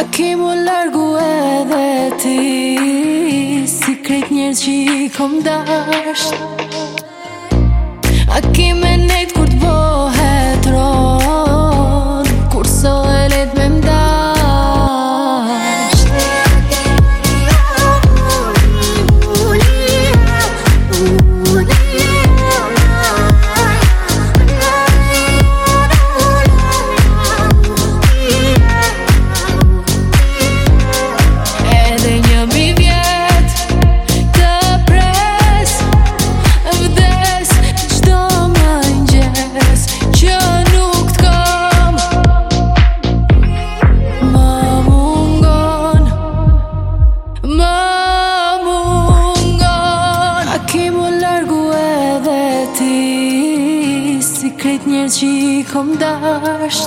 Aki mu largu edhe ti Si krejt njërë që i kom dasht Aki me ne Në një qiell kom dash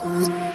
我。